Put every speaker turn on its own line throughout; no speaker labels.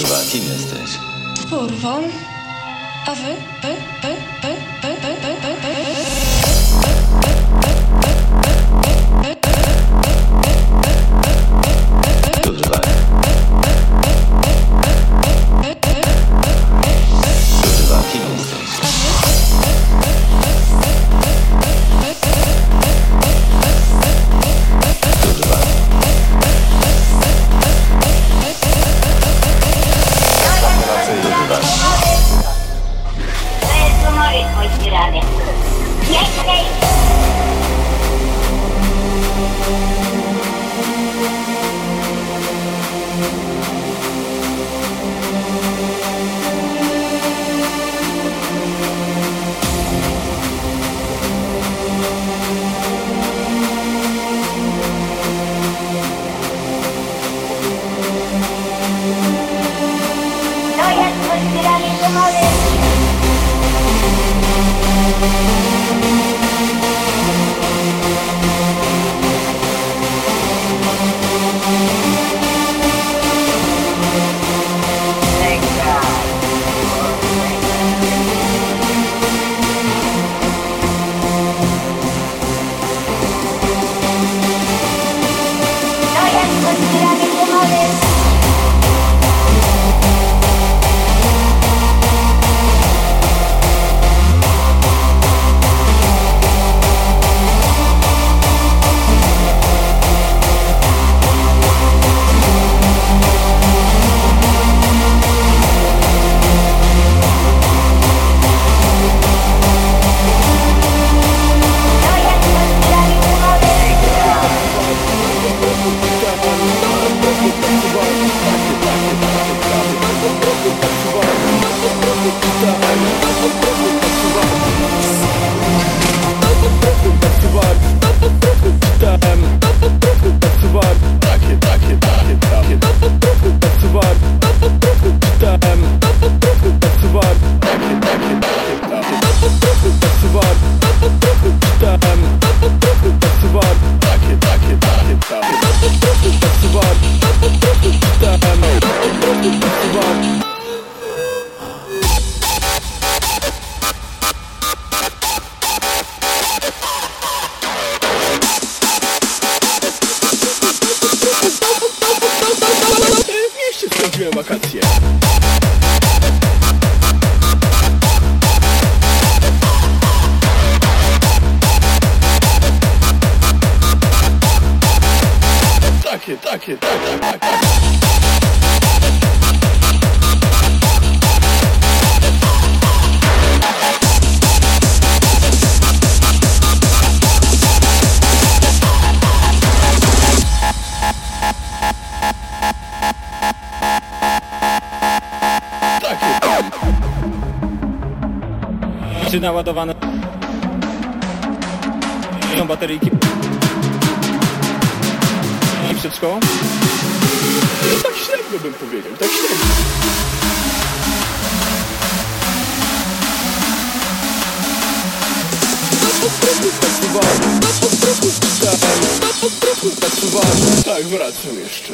Kurwa, kim jesteś?
Kurwą. A wy? Wy? Wy? Wy? Wy? Wy? Wy? Wy? Wy?
Kurwa.
Czy naładowane są bateryjki i przed szkołą?
no tak średnio bym powiedział, tak średnio Tak, wracam jeszcze.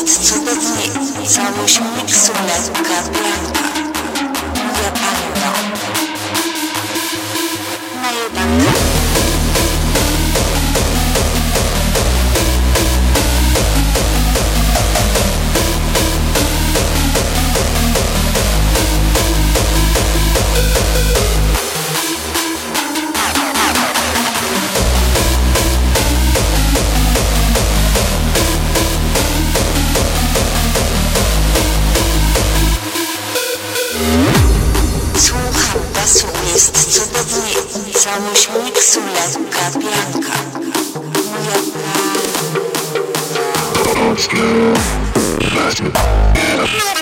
jest co do cudownie, całość miksura, kapianka. Let's go. Let's go.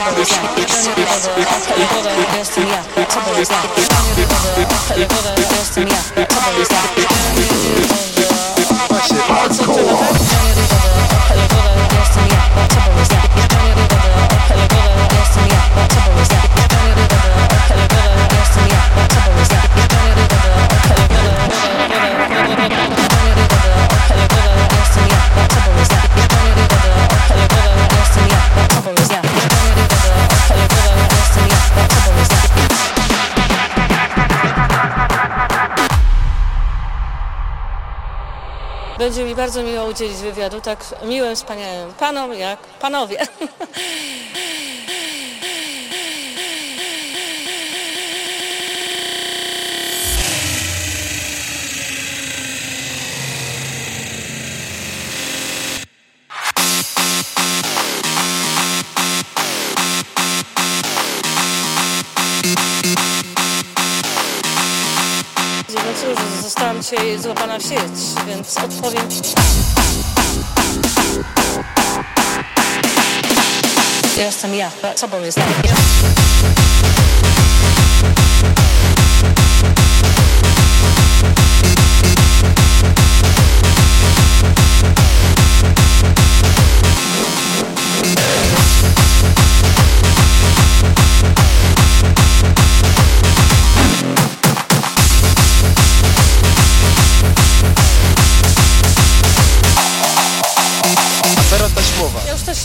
Tell your brother, tell your brother, tell your brother,
Będzie mi bardzo miło udzielić wywiadu tak miłym, wspaniałym panom jak panowie. dzisiaj złapana w sieć, więc odpowiem. Jestem ja, sobą jestem ja.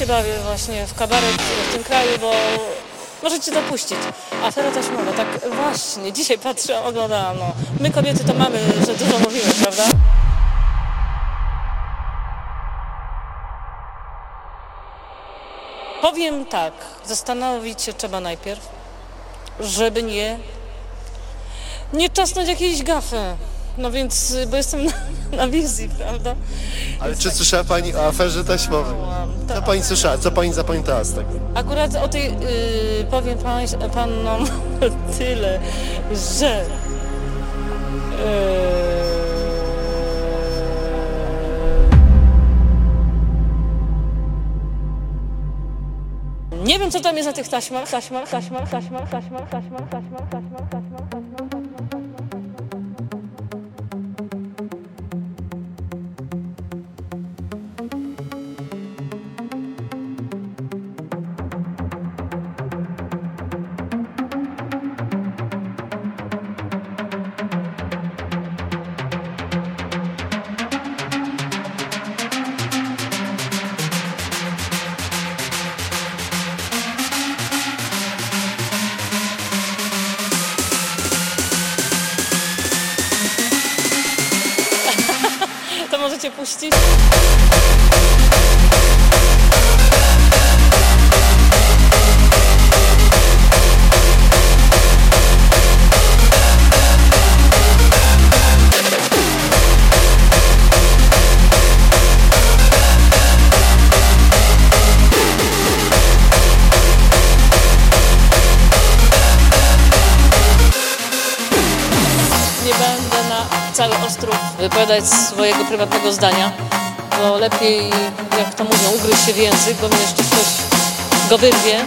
się bawię właśnie w kabaret w tym kraju, bo możecie dopuścić. Afera taśmowa, tak właśnie, dzisiaj patrzę, oglądałam, no. My kobiety to mamy, że dużo mówimy, prawda? Powiem tak, zastanowić się trzeba najpierw, żeby nie, nie czasnąć jakiejś gafy. No więc, y, bo jestem na, na wizji, prawda?
Ale czy słyszała Pani o aferze taśmowej? Co Pani słyszała? Co Pani zapamiętała z tego?
Akurat o tej, y, powiem pań, panom tyle, że y, nie wiem co tam jest na tych taśmach, taśmach, taśmach, taśmach, taśmach, taśmach, taśmach, taśmach, taśmach, taśmach. Augustus. Wypowiadać swojego prywatnego zdania, bo lepiej, jak to mówią, ugryźć się w język, bo mnie jeszcze ktoś go wyrwie.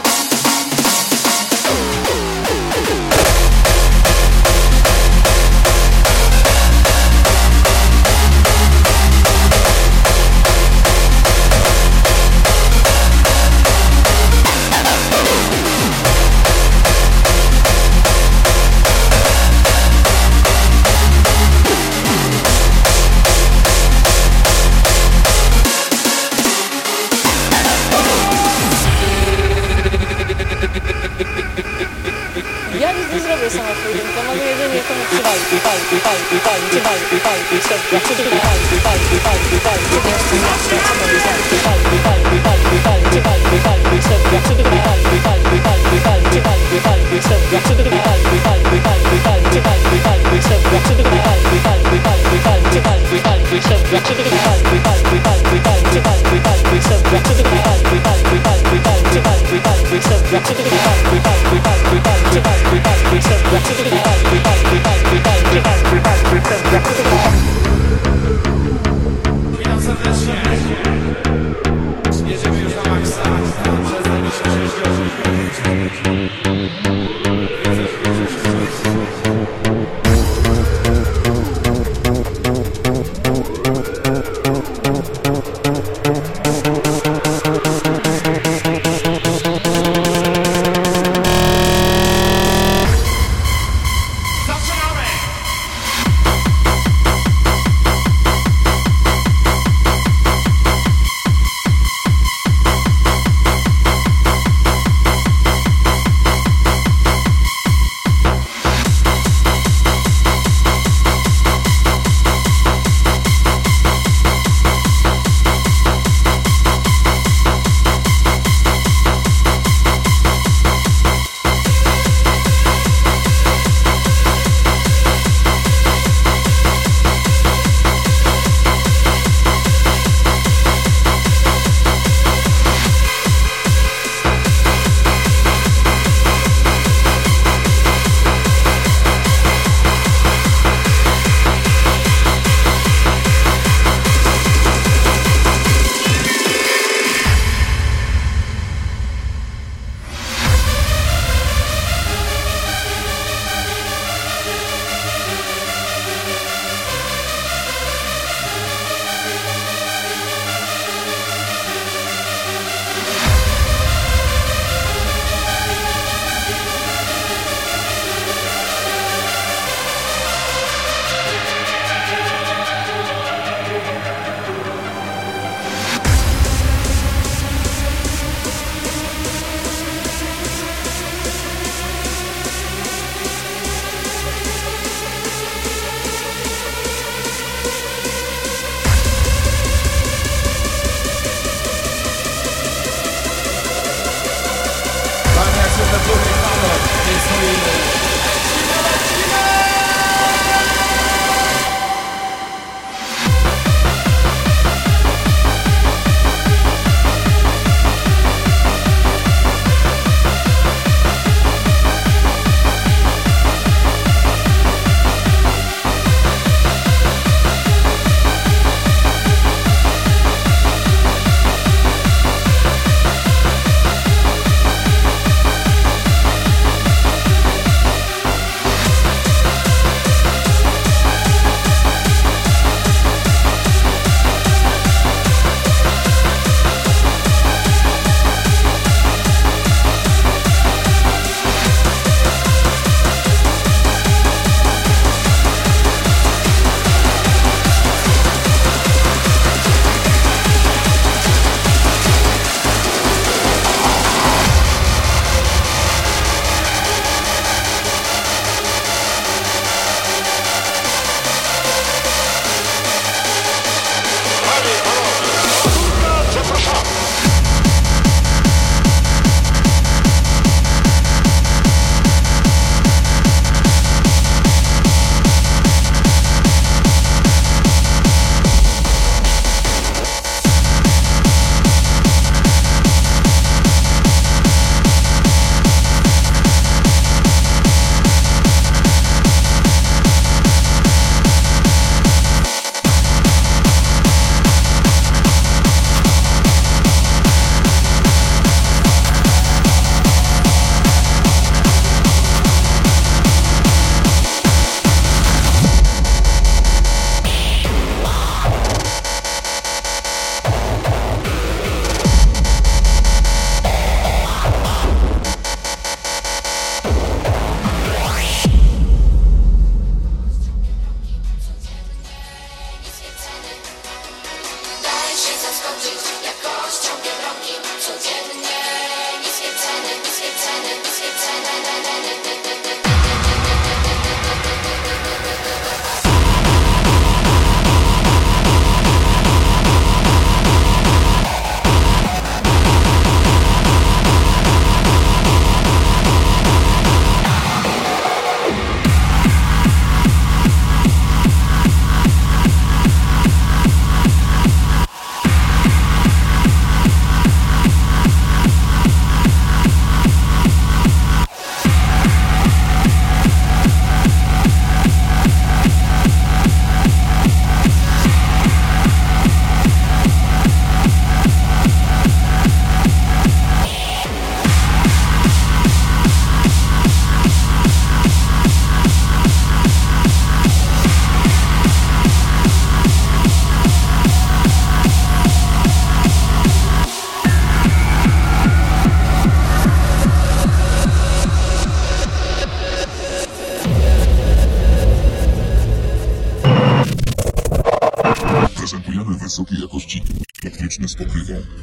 Yeah.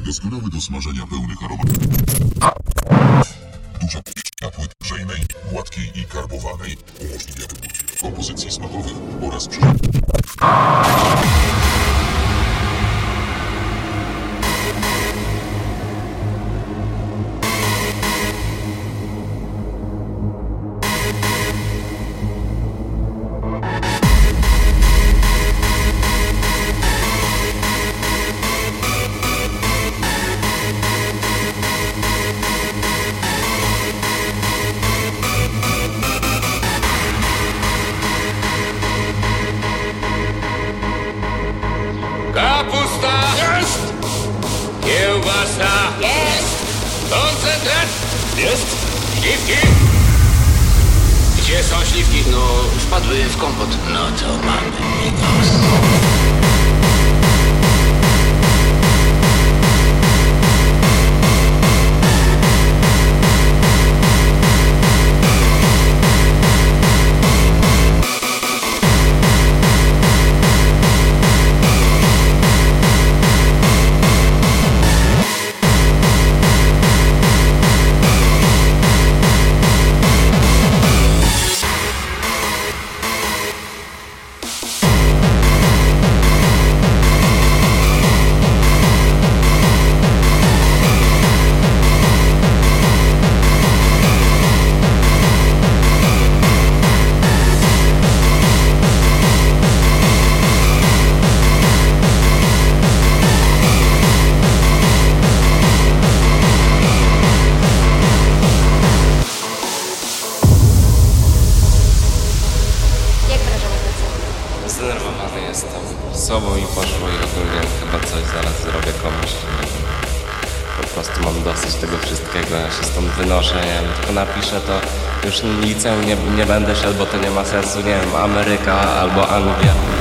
Doskonały do smażenia pełnych aromatów.
Jestem sobą i poszło i ogólnie chyba coś zaraz zrobię komuś. Po prostu mam dosyć tego wszystkiego, ja się stąd wynoszę, nie wiem, tylko napiszę to już liceum nie, nie będę szedł, bo to nie ma sensu, nie wiem, Ameryka albo Anglia.